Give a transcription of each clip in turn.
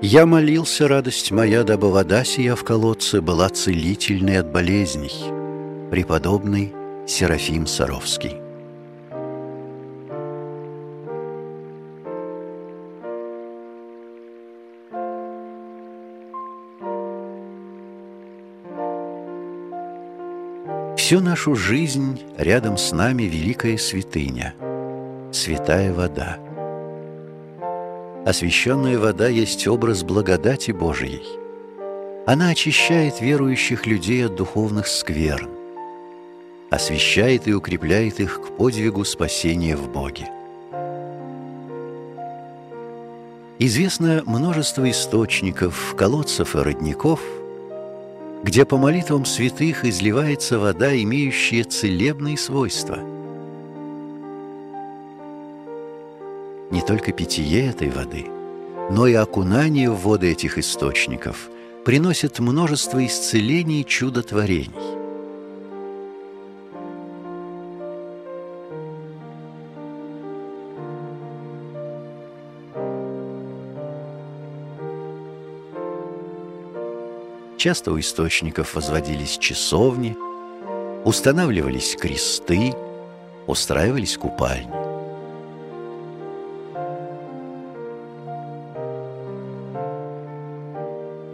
Я молился, радость моя, дабы вода сия в колодце была целительной от болезней. Преподобный Серафим Саровский. Всю нашу жизнь рядом с нами великая святыня, святая вода. Освященная вода есть образ благодати Божией. Она очищает верующих людей от духовных скверн, освящает и укрепляет их к подвигу спасения в Боге. Известно множество источников, колодцев и родников – где по молитвам святых изливается вода, имеющая целебные свойства. Не только питье этой воды, но и окунание в воды этих источников приносит множество исцелений и чудотворений. Часто у источников возводились часовни, устанавливались кресты, устраивались купальни.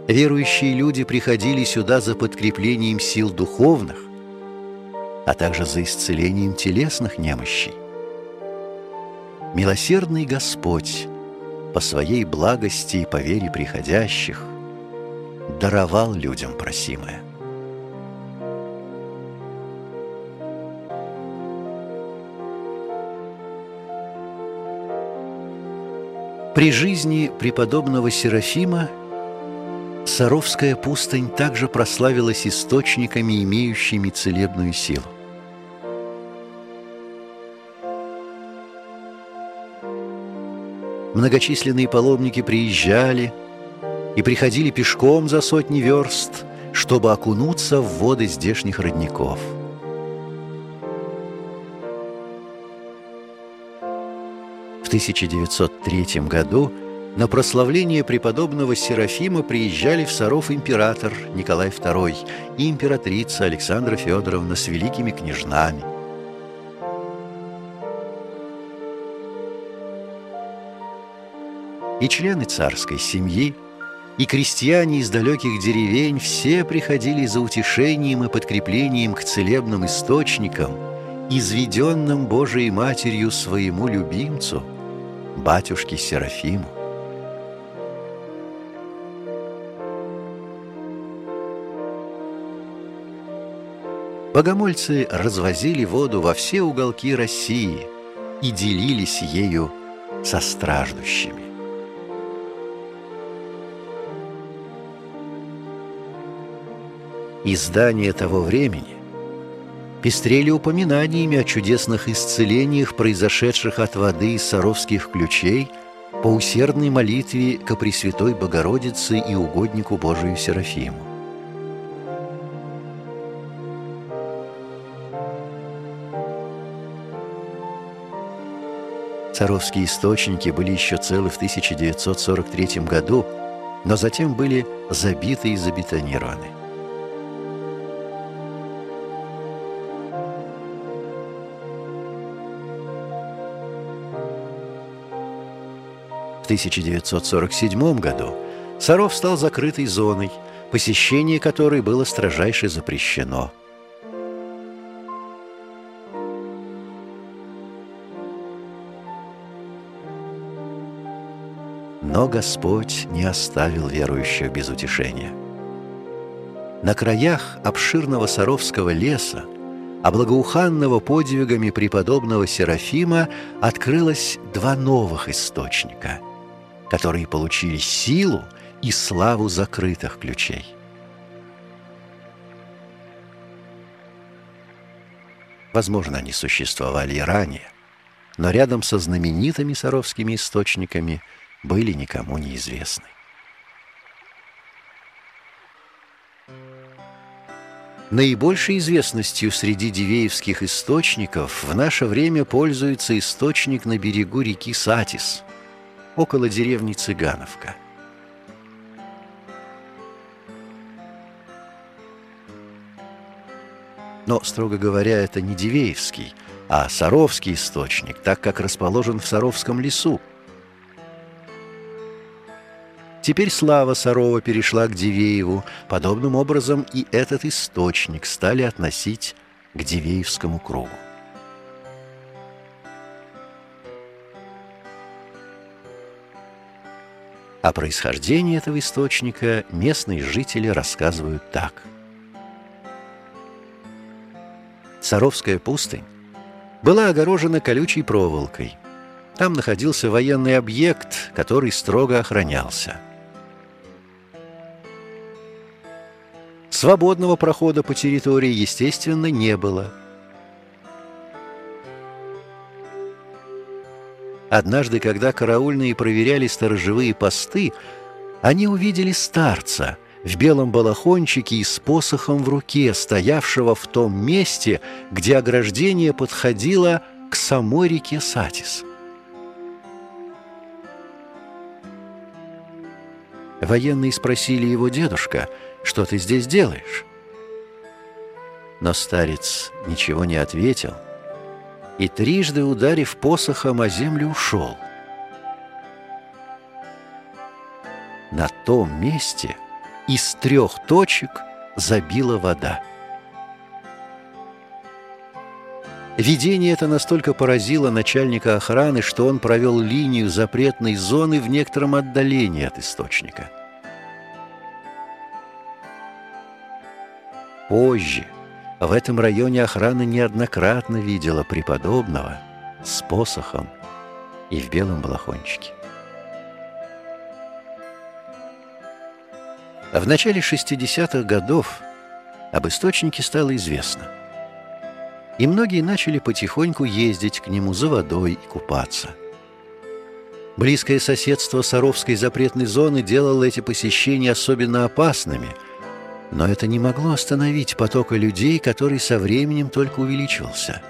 Верующие люди приходили сюда за подкреплением сил духовных, а также за исцелением телесных немощей. Милосердный Господь по своей благости и по вере приходящих даровал людям просимое. При жизни преподобного Серафима Саровская пустынь также прославилась источниками, имеющими целебную силу. Многочисленные паломники приезжали – и приходили пешком за сотни верст, чтобы окунуться в воды здешних родников. В 1903 году на прославление преподобного Серафима приезжали в Саров император Николай II и императрица Александра Федоровна с великими княжнами. И члены царской семьи – и крестьяне из далеких деревень все приходили за утешением и подкреплением к целебным источникам, изведенным Божией Матерью своему любимцу, батюшке Серафиму. Богомольцы развозили воду во все уголки России и делились ею со страждущими. Издания того времени пестрели упоминаниями о чудесных исцелениях, произошедших от воды из саровских ключей по усердной молитве ко Пресвятой Богородице и угоднику Божию Серафиму. Царовские источники были еще целы в 1943 году, но затем были забиты и забетонированы. В 1947 году Саров стал закрытой зоной, посещение которой было строжайше запрещено. Но Господь не оставил верующих без утешения. На краях обширного Саровского леса, а благоуханного подвигами преподобного Серафима открылось два новых источника – которые получили силу и славу закрытых ключей. Возможно, они существовали и ранее, но рядом со знаменитыми саровскими источниками были никому неизвестны. Наибольшей известностью среди дивеевских источников в наше время пользуется источник на берегу реки Сатис, около деревни Цыгановка – Но, строго говоря, это не Дивеевский, а Саровский источник, так как расположен в Саровском лесу, Теперь слава Сарова перешла к Дивееву. Подобным образом и этот источник стали относить к Дивеевскому кругу. О происхождении этого источника местные жители рассказывают так. Саровская пустынь была огорожена колючей проволокой. Там находился военный объект, который строго охранялся. Свободного прохода по территории, естественно, не было – Однажды, когда караульные проверяли сторожевые посты, они увидели старца в белом балахончике и с посохом в руке, стоявшего в том месте, где ограждение подходило к самой реке Сатис. Военные спросили его дедушка, что ты здесь делаешь? Но старец ничего не ответил – и трижды, ударив посохом о землю, ушел. На том месте из трех точек забила вода. Видение это настолько поразило начальника охраны, что он провел линию запретной зоны в некотором отдалении от источника. Позже, в этом районе охрана неоднократно видела преподобного с посохом и в белом балахончике. В начале 60-х годов об источнике стало известно. И многие начали потихоньку ездить к нему за водой и купаться. Близкое соседство Саровской запретной зоны делало эти посещения особенно опасными – но это не могло остановить потока людей, который со временем только увеличивался.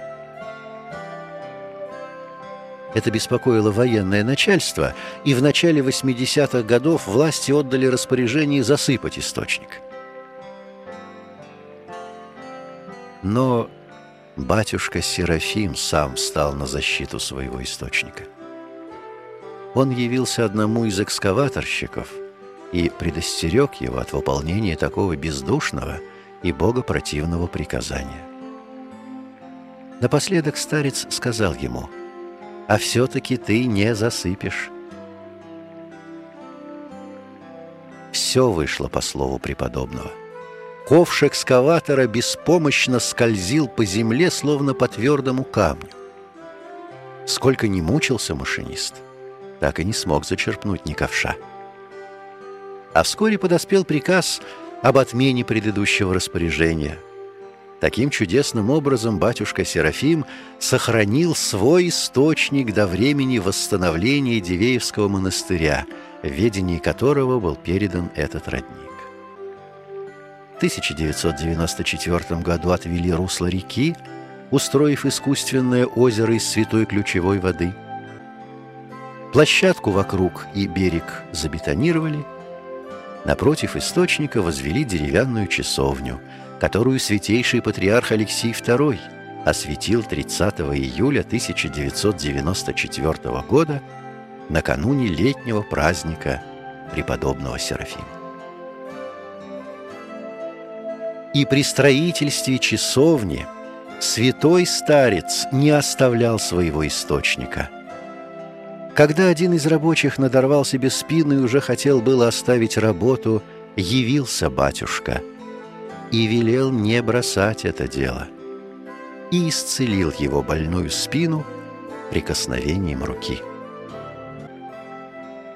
Это беспокоило военное начальство, и в начале 80-х годов власти отдали распоряжение засыпать источник. Но батюшка Серафим сам встал на защиту своего источника. Он явился одному из экскаваторщиков – и предостерег его от выполнения такого бездушного и богопротивного приказания. Напоследок старец сказал ему, «А все-таки ты не засыпешь». Все вышло по слову преподобного. Ковш экскаватора беспомощно скользил по земле, словно по твердому камню. Сколько ни мучился машинист, так и не смог зачерпнуть ни ковша а вскоре подоспел приказ об отмене предыдущего распоряжения. Таким чудесным образом батюшка Серафим сохранил свой источник до времени восстановления Дивеевского монастыря, в ведении которого был передан этот родник. В 1994 году отвели русло реки, устроив искусственное озеро из святой ключевой воды. Площадку вокруг и берег забетонировали – Напротив источника возвели деревянную часовню, которую святейший патриарх Алексий II осветил 30 июля 1994 года накануне летнего праздника преподобного Серафима. И при строительстве часовни святой старец не оставлял своего источника – когда один из рабочих надорвал себе спину и уже хотел было оставить работу, явился батюшка и велел не бросать это дело. И исцелил его больную спину прикосновением руки.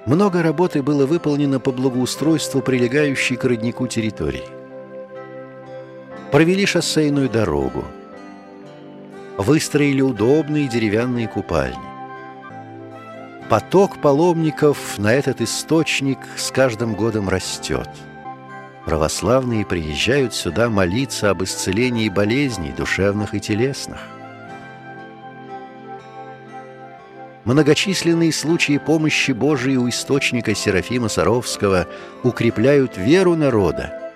Много работы было выполнено по благоустройству прилегающей к роднику территории. Провели шоссейную дорогу, выстроили удобные деревянные купальни, Поток паломников на этот источник с каждым годом растет. Православные приезжают сюда молиться об исцелении болезней душевных и телесных. Многочисленные случаи помощи Божией у источника Серафима Саровского укрепляют веру народа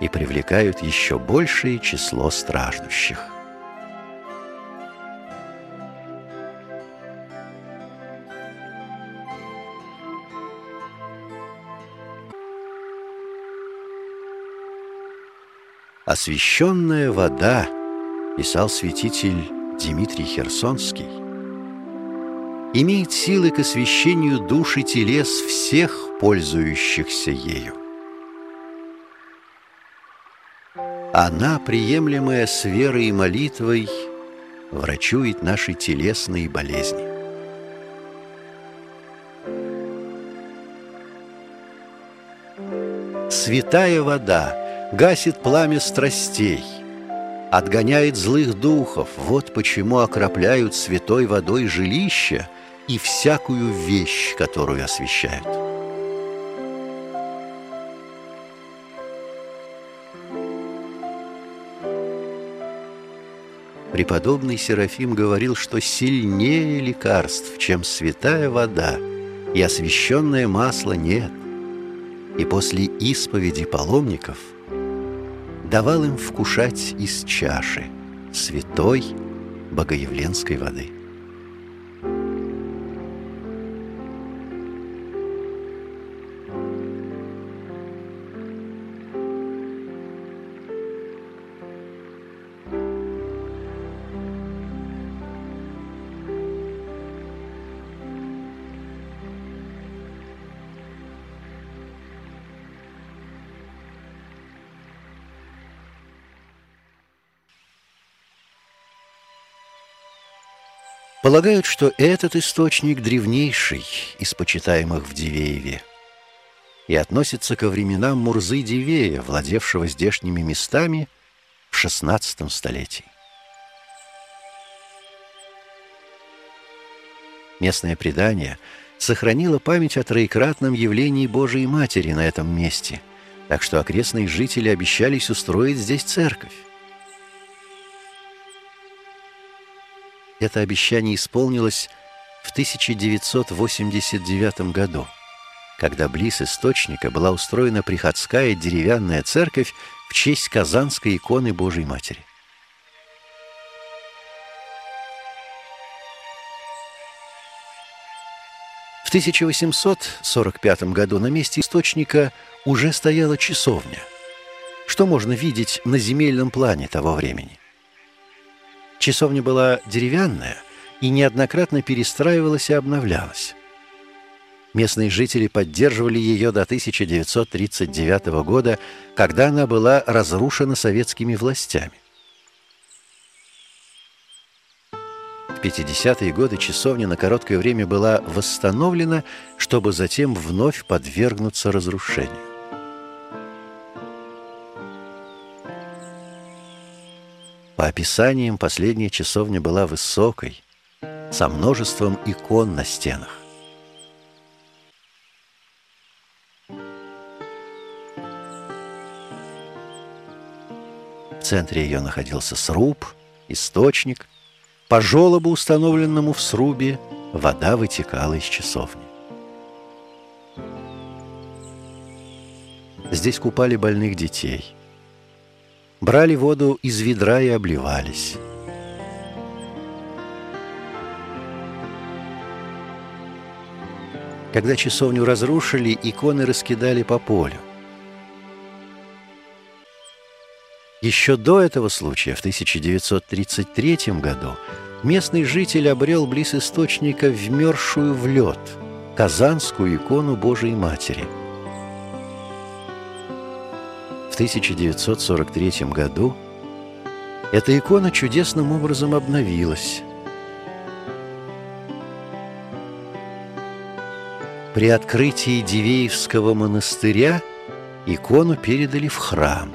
и привлекают еще большее число страждущих. «Освященная вода», — писал святитель Дмитрий Херсонский, имеет силы к освящению душ и телес всех, пользующихся ею. Она, приемлемая с верой и молитвой, врачует наши телесные болезни. Святая вода — гасит пламя страстей, отгоняет злых духов. Вот почему окропляют святой водой жилища и всякую вещь, которую освещают. Преподобный Серафим говорил, что сильнее лекарств, чем святая вода и освященное масло нет. И после исповеди паломников – давал им вкушать из чаши святой богоявленской воды. Полагают, что этот источник древнейший из почитаемых в Дивееве и относится ко временам Мурзы Дивея, владевшего здешними местами в XVI столетии. Местное предание сохранило память о троекратном явлении Божией Матери на этом месте, так что окрестные жители обещались устроить здесь церковь. Это обещание исполнилось в 1989 году, когда близ источника была устроена приходская деревянная церковь в честь Казанской иконы Божьей Матери. В 1845 году на месте источника уже стояла часовня, что можно видеть на земельном плане того времени. Часовня была деревянная и неоднократно перестраивалась и обновлялась. Местные жители поддерживали ее до 1939 года, когда она была разрушена советскими властями. В 50-е годы часовня на короткое время была восстановлена, чтобы затем вновь подвергнуться разрушению. По описаниям, последняя часовня была высокой, со множеством икон на стенах. В центре ее находился сруб, источник. По желобу, установленному в срубе, вода вытекала из часовни. Здесь купали больных детей – брали воду из ведра и обливались. Когда часовню разрушили, иконы раскидали по полю. Еще до этого случая, в 1933 году, местный житель обрел близ источника вмерзшую в лед казанскую икону Божией Матери – 1943 году эта икона чудесным образом обновилась. При открытии Дивеевского монастыря икону передали в храм.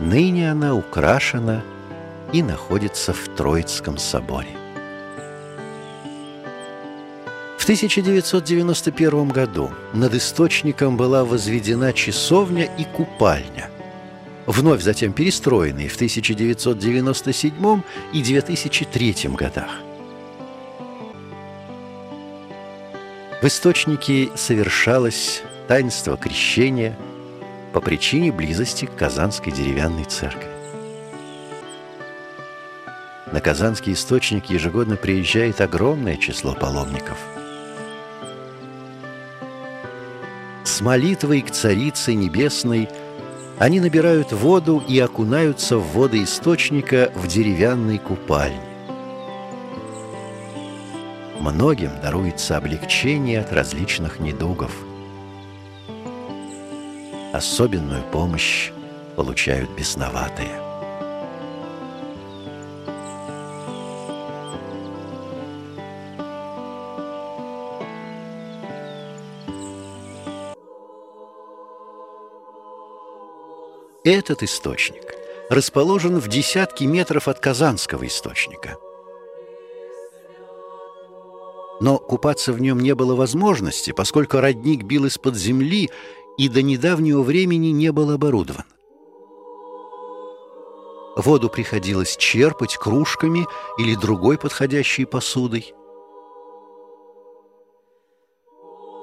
Ныне она украшена и находится в Троицком соборе. В 1991 году над источником была возведена часовня и купальня, вновь затем перестроенные в 1997 и 2003 годах. В источнике совершалось таинство крещения по причине близости к Казанской деревянной церкви. На Казанский источник ежегодно приезжает огромное число паломников. Молитвой к Царице Небесной они набирают воду и окунаются в воды источника в деревянной купальне. Многим даруется облегчение от различных недугов. Особенную помощь получают бесноватые. Этот источник расположен в десятки метров от Казанского источника. Но купаться в нем не было возможности, поскольку родник бил из-под земли и до недавнего времени не был оборудован. Воду приходилось черпать кружками или другой подходящей посудой.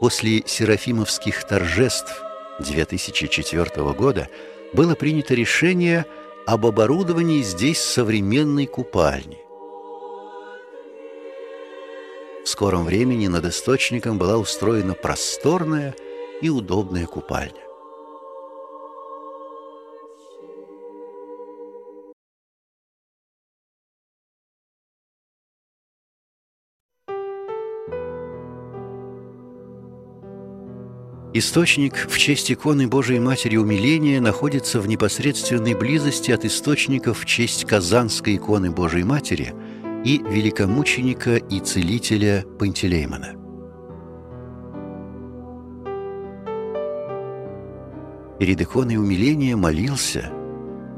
После серафимовских торжеств 2004 года было принято решение об оборудовании здесь современной купальни. В скором времени над источником была устроена просторная и удобная купальня. Источник в честь иконы Божией Матери Умиления находится в непосредственной близости от источника в честь Казанской иконы Божией Матери и великомученика и целителя Пантелеймона. Перед иконой умиления молился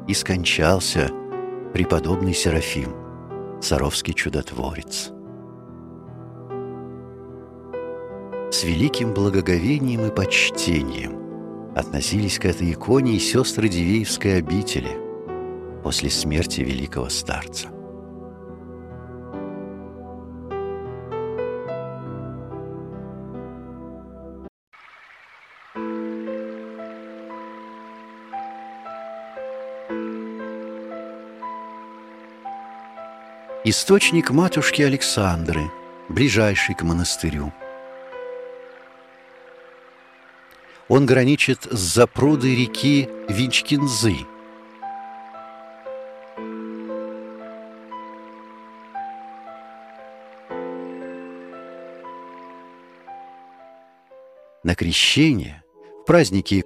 и скончался преподобный Серафим, царовский чудотворец – с великим благоговением и почтением относились к этой иконе и сестры Дивеевской обители после смерти великого старца. Источник матушки Александры, ближайший к монастырю – Он граничит с запрудой реки Винчкинзы. На крещение, в праздники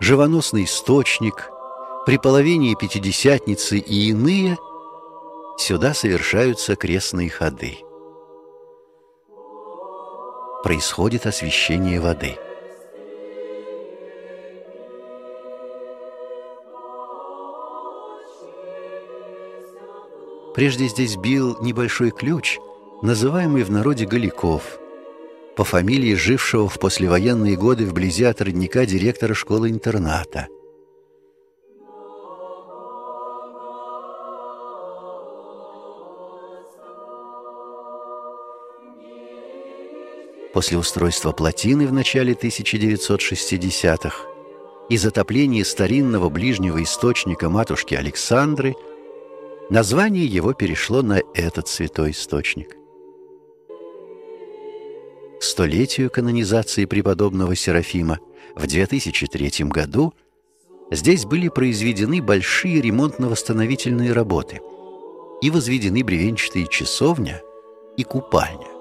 «Живоносный источник», при половине Пятидесятницы и иные сюда совершаются крестные ходы. Происходит освящение воды – Прежде здесь бил небольшой ключ, называемый в народе Галиков, по фамилии жившего в послевоенные годы вблизи от родника директора школы-интерната. После устройства плотины в начале 1960-х и затопления старинного ближнего источника матушки Александры – Название его перешло на этот святой источник. Столетию канонизации преподобного Серафима в 2003 году здесь были произведены большие ремонтно-восстановительные работы и возведены бревенчатые часовня и купальня.